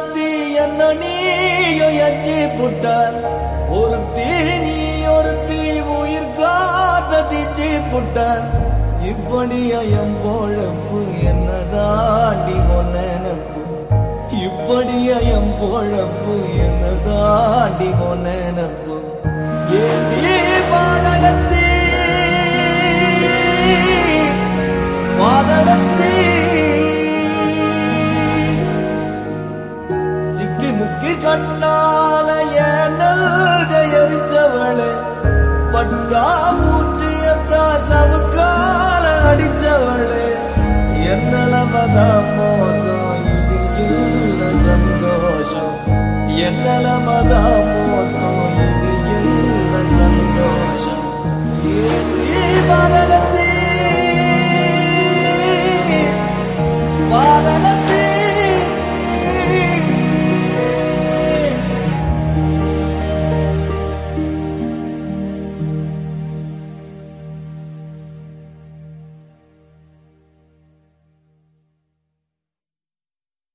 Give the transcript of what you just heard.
என்ன நீயும் எச்சி புட்ட? ஒருத்தி நீ ஒருத்தி உயிர் காத்த திச்சி புட்ட. இப்படிய என் பொழப்பு என்ன தாண்டி நினப்பு? இப்படிய பொழப்பு என்ன தாண்டி சிக்கி கண்ணால ஏனல் ஜெயரிச்சவளே பட்டா பூச்சியத்தா சவுக்கால அடிச்சவளே என்னலமதா மோசம் இதில் இல்ல சந்தோஷம். என்னலமதா மோசம்.